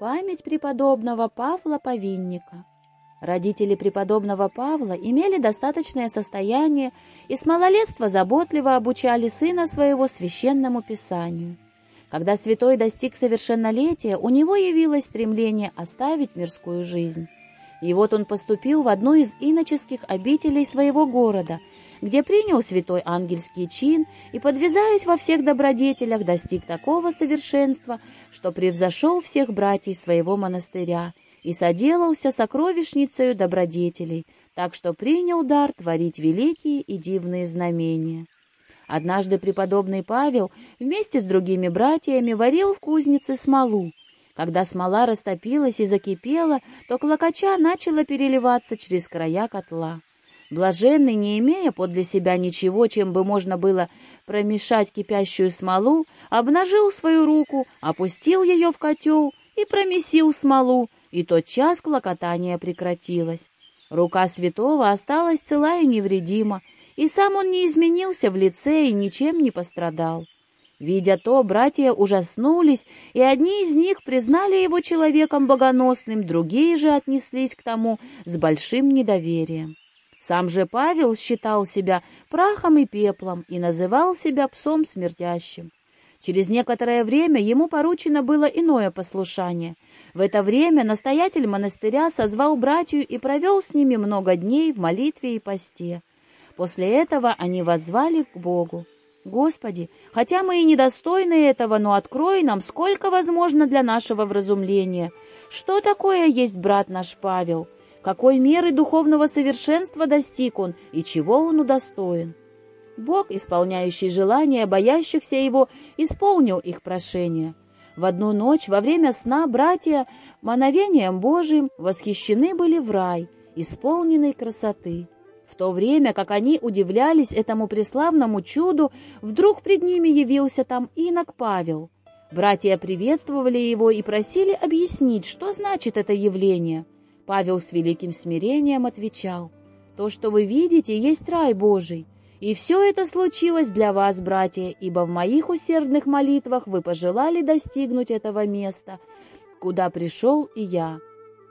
Память преподобного Павла Повинника. Родители преподобного Павла имели достаточное состояние и с малолетства заботливо обучали сына своего священному писанию. Когда святой достиг совершеннолетия, у него явилось стремление оставить мирскую жизнь. И вот он поступил в одну из иноческих обителей своего города, где принял святой ангельский чин и, подвязаясь во всех добродетелях, достиг такого совершенства, что превзошел всех братьев своего монастыря и соделался сокровищницею добродетелей, так что принял дар творить великие и дивные знамения. Однажды преподобный Павел вместе с другими братьями варил в кузнице смолу, когда смола растопилась и закипела, то клокоча начала переливаться через края котла. Блаженный, не имея подле себя ничего, чем бы можно было промешать кипящую смолу, обнажил свою руку, опустил ее в котел и промесил смолу, и тот час клокотание прекратилось. Рука святого осталась цела и невредима, и сам он не изменился в лице и ничем не пострадал. Видя то, братья ужаснулись, и одни из них признали его человеком богоносным, другие же отнеслись к тому с большим недоверием. Сам же Павел считал себя прахом и пеплом и называл себя псом смертящим. Через некоторое время ему поручено было иное послушание. В это время настоятель монастыря созвал братью и провел с ними много дней в молитве и посте. После этого они воззвали к Богу. Господи, хотя мы и недостойны этого, но открой нам, сколько возможно для нашего вразумления. Что такое есть брат наш Павел? Какой меры духовного совершенства достиг он и чего он удостоен? Бог, исполняющий желания боящихся его, исполнил их прошение. В одну ночь во время сна братья мановением Божиим восхищены были в рай, исполненной красоты. В то время, как они удивлялись этому преславному чуду, вдруг пред ними явился там инок Павел. Братья приветствовали его и просили объяснить, что значит это явление. Павел с великим смирением отвечал, «То, что вы видите, есть рай Божий, и все это случилось для вас, братья, ибо в моих усердных молитвах вы пожелали достигнуть этого места, куда пришел и я».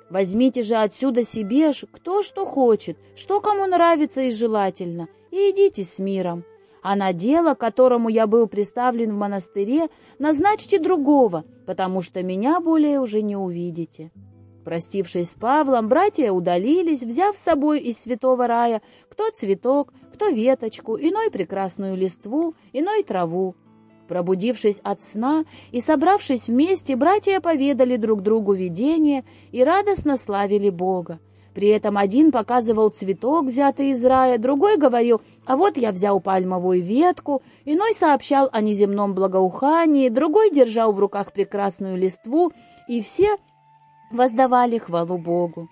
Возьмите же отсюда себе кто что хочет, что кому нравится и желательно, и идите с миром. А на дело, которому я был представлен в монастыре, назначьте другого, потому что меня более уже не увидите». Простившись с Павлом, братья удалились, взяв с собой из святого рая кто цветок, кто веточку, иной прекрасную листву, иной траву. Пробудившись от сна и собравшись вместе, братья поведали друг другу видение и радостно славили Бога. При этом один показывал цветок, взятый из рая, другой говорил, а вот я взял пальмовую ветку, иной сообщал о неземном благоухании, другой держал в руках прекрасную листву, и все воздавали хвалу Богу.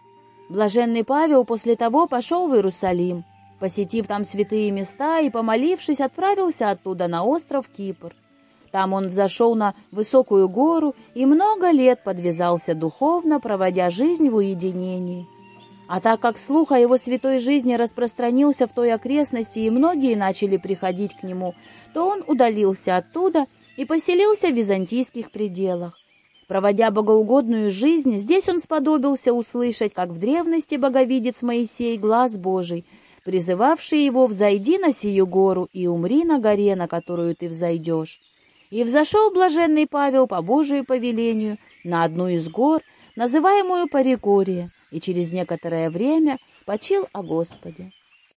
Блаженный Павел после того пошел в Иерусалим, посетив там святые места и, помолившись, отправился оттуда на остров Кипр. Там он взошел на высокую гору и много лет подвязался духовно, проводя жизнь в уединении. А так как слух о его святой жизни распространился в той окрестности и многие начали приходить к нему, то он удалился оттуда и поселился в византийских пределах. Проводя богоугодную жизнь, здесь он сподобился услышать, как в древности боговидец Моисей глаз Божий, призывавший его «взойди на сию гору и умри на горе, на которую ты взойдешь». И взошел блаженный Павел по Божию повелению на одну из гор, называемую Паригория, и через некоторое время почил о Господе.